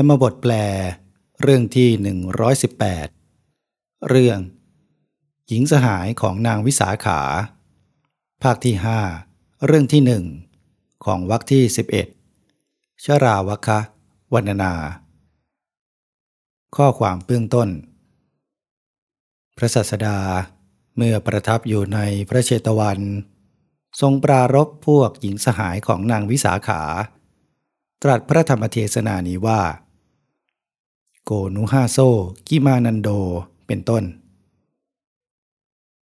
ธรรมบทแปล เรื่องที่ 118 เรื่อง หญิงสหายของนางวิสาขา ภาคที่ 5 เรื่องที่หนึ่งของวรรคที่ 11 ชราวัคะวันนา ข้อความเบื้องต้น พระสัสดาเมื่อประทับอยู่ในพระเชตวัน ทรงปรารบพวกหญิงสหายของนางวิสาขา ตรัสพระธรรมเทศนานี้ว่า โกนุฮาโซ กิมานันโด เป็นต้น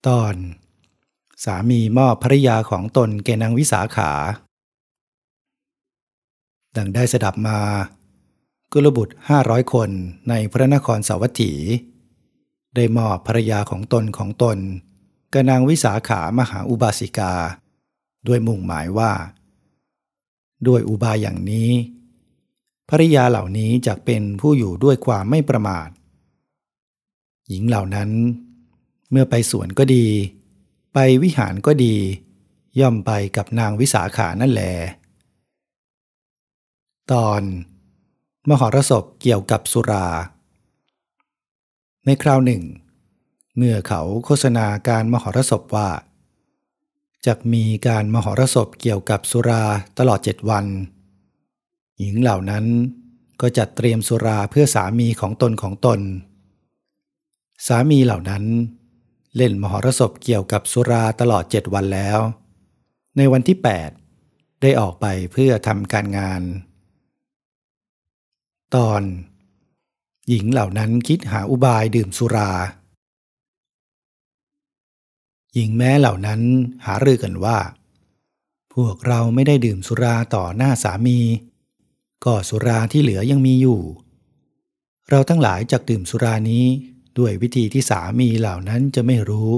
ตอน สามีมอบภริยาของตนแกนางวิสาขา ดังได้สดับมา กุลบุตรห้าร้อยคนในพระนครสาวัตถี ได้มอบภรรยาของตนของตนกนางวิสาขามหาอุบาสิกา ด้วยมุ่งหมายว่า ด้วยอุบายอย่างนี้ ภริยาเหล่านี้จะเป็นผู้อยู่ด้วยความไม่ประมาท หญิงเหล่านั้น เมื่อไปสวนก็ดี ไปวิหารก็ดี ย่อมไปกับนางวิสาขานั่นแหลตอนมหรสพเกี่ยวกับสุรา ในคราวหนึ่ง เมื่อเขาโฆษณาการมหรสพว่าจะมีการมหรสพเกี่ยวกับสุราตลอดเจ็ดวัน หญิงเหล่านั้นก็จัดเตรียมสุราเพื่อสามีของตนของตน สามีเหล่านั้น เล่นมหรสพเกี่ยวกับสุราตลอดเจ็ดวันแล้ว ในวันที่ 8 ได้ออกไปเพื่อทำการงาน ตอน หญิงเหล่านั้นคิดหาอุบายดื่มสุรา หญิงแม้เหล่านั้นหารือกันว่า พวกเราไม่ได้ดื่มสุราต่อหน้าสามี ก็สุราที่เหลือยังมีอยู่ เราทั้งหลายจักดื่มสุรานี้ด้วยวิธีที่สามีเหล่านั้นจะไม่รู้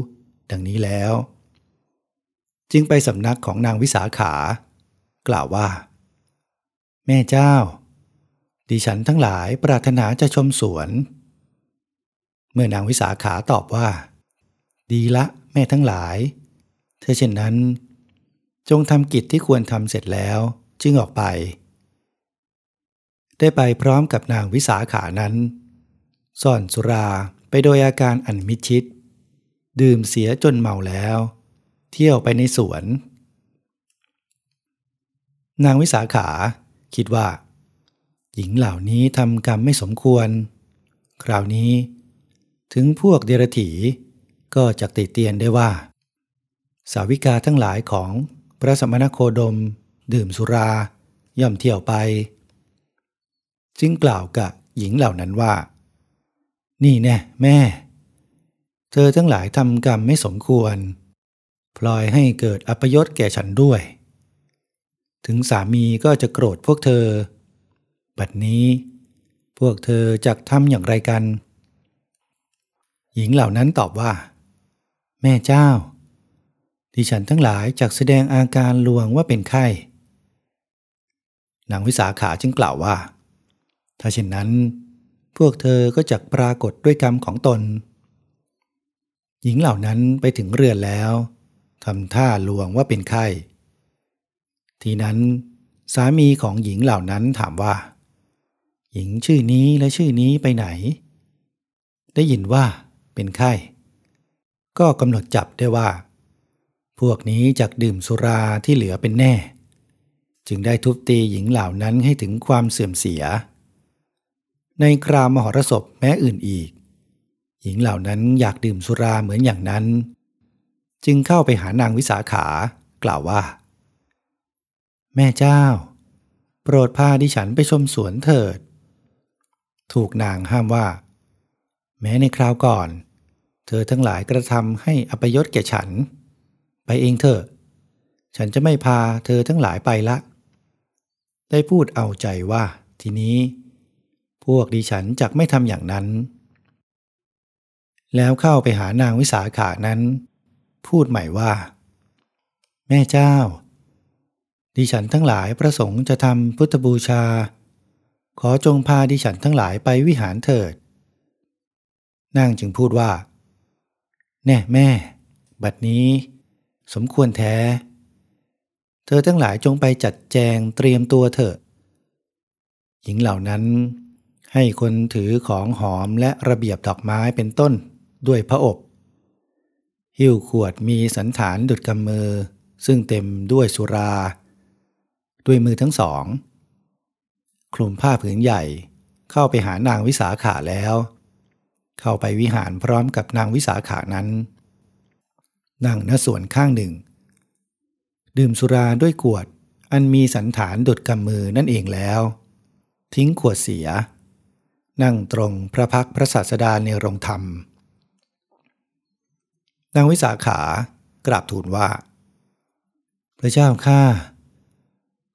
ดังนี้แล้ว จึงไปสำนักของนางวิสาขา กล่าวว่า แม่เจ้า ดิฉันทั้งหลายปรารถนาจะชมสวน เมื่อนางวิสาขาตอบว่า ดีละแม่ทั้งหลาย เธอเช่นนั้น จงทำกิจที่ควรทำเสร็จแล้ว จึงออกไป ได้ไปพร้อมกับนางวิสาขานั้น ซ่อนสุราไปโดยอาการอันมิชิดดื่มเสียจนเมาแล้ว เที่ยวไปในสวน นางวิสาขาคิดว่า หญิงเหล่านี้ทำกรรมไม่สมควร คราวนี้ ถึงพวกเดรถีก็จะติเตียนได้ว่า สาวิกาทั้งหลายของพระสมณโคดม ดื่มสุราย่อมเที่ยวไป จึงกล่าวกับหญิงเหล่านั้นว่า นี่แน่แม่ เธอทั้งหลายทำกรรมไม่สมควร พลอยให้เกิดอัปยศแก่ฉันด้วย ถึงสามีก็จะโกรธพวกเธอ บัดนี้ พวกเธอจะทำอย่างไรกัน หญิงเหล่านั้นตอบว่า แม่เจ้าดิฉันทั้งหลายจักแสดงอาการลวงว่าเป็นไข้นางวิสาขาจึงกล่าวว่า ถ้าเช่นนั้น พวกเธอก็จะปรากฏด้วยกรรมของตน หญิงเหล่านั้นไปถึงเรือนแล้วทำท่าลวงว่าเป็นไข้ ทีนั้นสามีของหญิงเหล่านั้นถามว่า หญิงชื่อนี้และชื่อนี้ไปไหน ได้ยินว่าเป็นไข้ ก็กำหนดจับได้ว่า พวกนี้จักดื่มสุราที่เหลือเป็นแน่ จึงได้ทุบตีหญิงเหล่านั้นให้ถึงความเสื่อมเสีย ในคราวมหรสพแม้อื่นอีก หญิงเหล่านั้นอยากดื่มสุราเหมือนอย่างนั้น จึงเข้าไปหานางวิสาขากล่าวว่า แม่เจ้า โปรดพาดิฉันไปชมสวนเถิด ถูกนางห้ามว่า แม้ในคราวก่อน เธอทั้งหลายกระทำให้อปยศแก่ฉัน ไปเองเถอะฉันจะไม่พาเธอทั้งหลายไปละ ได้พูดเอาใจว่าทีนี้ พวกดิฉันจักไม่ทำอย่างนั้น แล้วเข้าไปหานางวิสาขานั้น พูดใหม่ว่า แม่เจ้า ดิฉันทั้งหลายประสงค์จะทำพุทธบูชา ขอจงพาดิฉันทั้งหลายไปวิหารเถิด นางจึงพูดว่า แน่แม่ บัดนี้ สมควรแท้ เธอทั้งหลายจงไปจัดแจงเตรียมตัวเถอะหญิงเหล่านั้น ให้คนถือของหอมและระเบียบดอกไม้เป็นต้นด้วยพระอบ หิ้วขวดมีสันฐานดุดกำมือ ซึ่งเต็มด้วยสุรา ด้วยมือทั้งสอง คลุมผ้าผืนใหญ่เข้าไปหานางวิสาขาแล้ว เข้าไปวิหารพร้อมกับนางวิสาขานั้น นั่งณส่วนข้างหนึ่ง ดื่มสุราด้วยขวดอันมีสันฐานดุดกำมือนั่นเองแล้ว ทิ้งขวดเสีย นั่งตรงพระพักพระศาสดาในโรงธรรม นางวิสาขากราบทูลว่า พระเจ้าข้า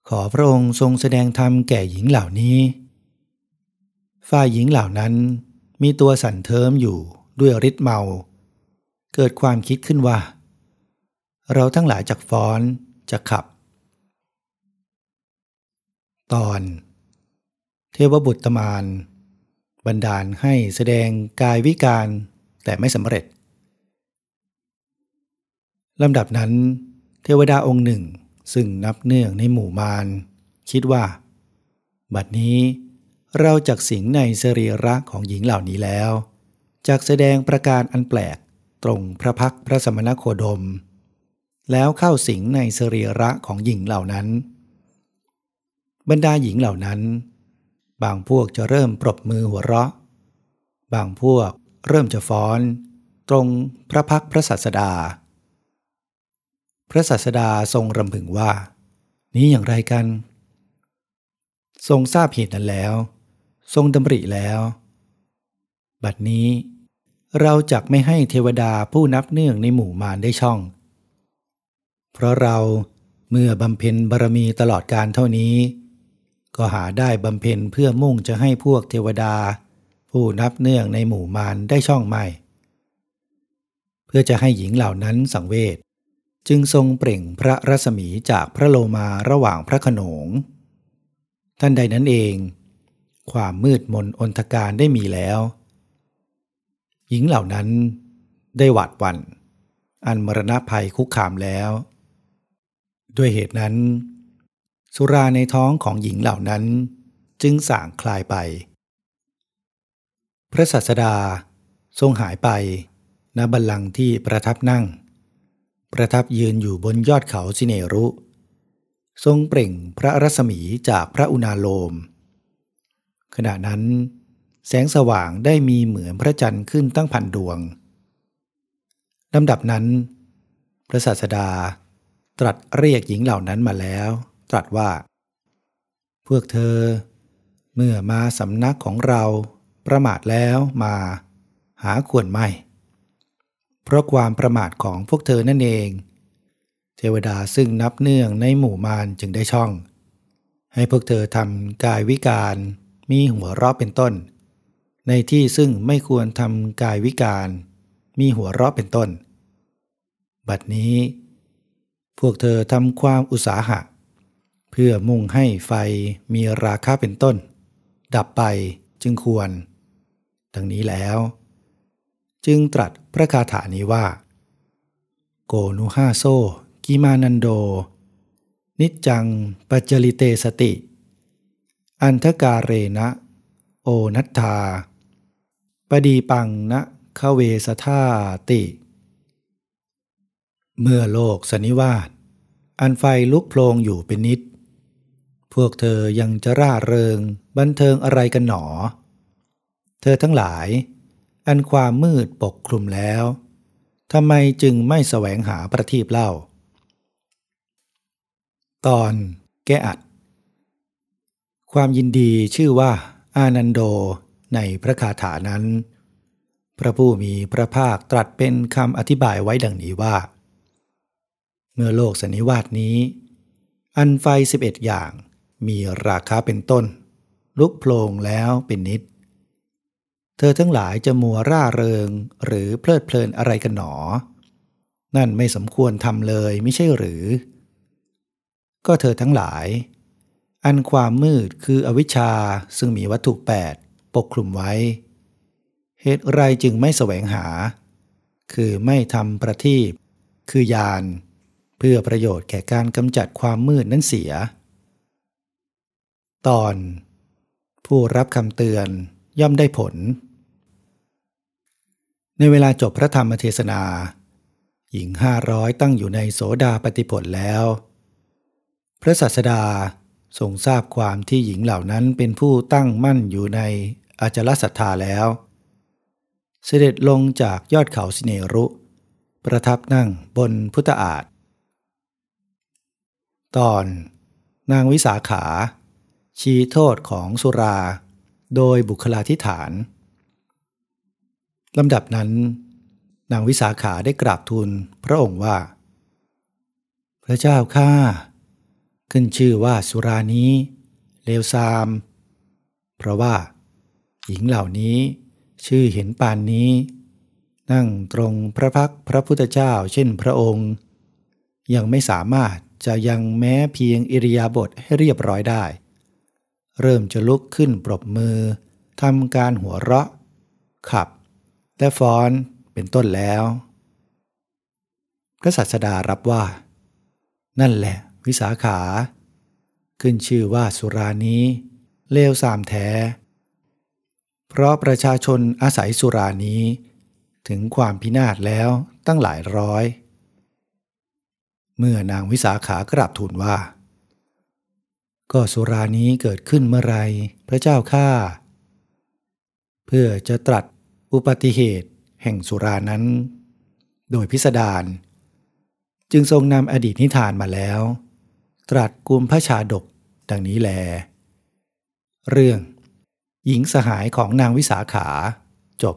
ขอพระองค์ทรงแสดงธรรมแก่หญิงเหล่านี้ ฝ่ายหญิงเหล่านั้นมีตัวสั่นเทิมอยู่ด้วยฤทธิ์เมา เกิดความคิดขึ้นว่า เราทั้งหลายจากฟ้อนจะขับ ตอน เทวบุตรมาน บันดาลให้แสดงกายวิการแต่ไม่สำเร็จลำดับนั้น เทวดาองค์หนึ่งซึ่งนับเนื่องในหมู่มารคิดว่า บัดนี้เราจักสิงในสรีระของหญิงเหล่านี้แล้วจักแสดงประการอันแปลกตรงพระพักพระสมณโคดม แล้วเข้าสิงในสรีระของหญิงเหล่านั้น บรรดาหญิงเหล่านั้น บางพวกจะเริ่มปรบมือหัวเราะ บางพวกเริ่มจะฟ้อน ตรงพระพักพระสัสดา พระสัสดาทรงรำพึงว่า นี้อย่างไรกัน ทรงทราบเหตุนั้นแล้ว ทรงดำริแล้ว บัดนี้ เราจักไม่ให้เทวดาผู้นับเนื่องในหมู่มารได้ช่อง เพราะเราเมื่อบำเพ็ญบารมีตลอดการเท่านี้ ก็หาได้บำเพ็ญเพื่อมุ่งจะให้พวกเทวดา ผู้นับเนื่องในหมู่มารได้ช่องไม่ เพื่อจะให้หญิงเหล่านั้นสังเวชจึงทรงเปล่งพระรัศมีจากพระโลมาระหว่างพระขนง ท่านใดนั้นเอง ความมืดมนอนทการได้มีแล้ว หญิงเหล่านั้นได้หวาดวัน อันมรณะภัยคุกคามแล้ว ด้วยเหตุนั้น สุราในท้องของหญิงเหล่านั้น จึงส่างคลายไป พระสัสดาทรงหายไปณบัลลังก์ที่ประทับนั่ง ประทับยืนอยู่บนยอดเขาสิเนรุ ทรงเปล่งพระรัศมีจากพระอุณาโลม ขณะนั้น แสงสว่างได้มีเหมือนพระจันทร์ขึ้นตั้งพันดวงลำดับนั้น พระศาสดาตรัสเรียกหญิงเหล่านั้นมาแล้ว ตรัสว่า พวกเธอ เมื่อมาสำนักของเราประมาทแล้วมาหาควรไม่ เพราะความประมาทของพวกเธอนั่นเอง เทวดาซึ่งนับเนื่องในหมู่มารจึงได้ช่อง ให้พวกเธอทำกายวิการมีหัวราะเป็นต้น ในที่ซึ่งไม่ควรทำกายวิการมีหัวราะเป็นต้น บัดนี้ พวกเธอทำความอุตสาหะ เพื่อมุ่งให้ไฟมีราคาเป็นต้น ดับไปจึงควร ดังนี้แล้ว จึงตรัสพระคาถานี้ว่า โกนุห้าโซกิมานันโด นิจจังปัจจลิเตสติ อันทการเรนะ โอนัตถาปดีปังนะขเวสธาติ เมื่อโลกสนิวาสอันไฟลุกโพลงอยู่เป็นนิด พวกเธอยังจะร่าเริงบันเทิงอะไรกันหนอ เธอทั้งหลาย อันความมืดปกคลุมแล้วทำไมจึงไม่แสวงหาประทีปเล่า ตอนแกอัด ความยินดีชื่อว่า อานันโดในพระคาถานั้น พระผู้มีพระภาคตรัสเป็นคำอธิบายไว้ดังนี้ว่า เมื่อโลกสันนิวาสนี้ อันไฟสิบเอ็ดอย่าง มีราคาเป็นต้น ลุกโพลงแล้วเป็นนิด เธอทั้งหลายจะมัวร่าเริงหรือเพลิดเพลินอะไรกันหนอ นั่นไม่สมควรทำเลยไม่ใช่หรือ ก็เธอทั้งหลาย อันความมืดคืออวิชชาซึ่งมีวัตถุแปดปกคลุมไว้ เหตุไรจึงไม่แสวงหา คือไม่ทำประทีปคือยานเพื่อประโยชน์แก่การกำจัดความมืดนั้นเสีย ตอน ผู้รับคำเตือนย่อมได้ผล ในเวลาจบพระธรรมเทศนา หญิงห้าร้อยตั้งอยู่ในโสดาปฏิผลแล้ว พระศาสดาทรงทราบความที่หญิงเหล่านั้นเป็นผู้ตั้งมั่นอยู่ในอาจารศรัทธาแล้ว เสด็จลงจากยอดเขาสิเนรุ ประทับนั่งบนพุทธาฏตอนนางวิสาขา ชี้โทษของสุรา โดยบุคลาธิฐานลำดับนั้น นางวิสาขาได้กราบทูลพระองค์ว่า พระเจ้าข้าขึ้นชื่อว่าสุรานี้ เลวทราม เพราะว่า หญิงเหล่านี้ชื่อเห็นปานนี้ นั่งตรงพระพักพระพุทธเจ้าเช่นพระองค์ ยังไม่สามารถจะยังแม้เพียงอิริยาบถให้เรียบร้อยได้ เริ่มจะลุกขึ้นปรบมือทำการหัวเราะ ขับ และฟ้อนเป็นต้นแล้ว พระสัสดารับว่า นั่นแหละวิสาขา ขึ้นชื่อว่าสุรานี้ เลวสามแท้ เพราะประชาชนอาศัยสุรานี้ ถึงความพินาศแล้วตั้งหลายร้อย เมื่อนางวิสาขากราบทูลว่า ก็สุรานี้เกิดขึ้นเมื่อไรพระเจ้าข้าเพื่อจะตรัสอุปติเหตุแห่งสุรานั้น โดยพิสดารจึงทรงนำอดีตนิทานมาแล้ว ตรัสกุมพระชาดกดังนี้แล เรื่อง หญิงสหายของนางวิสาขาจบ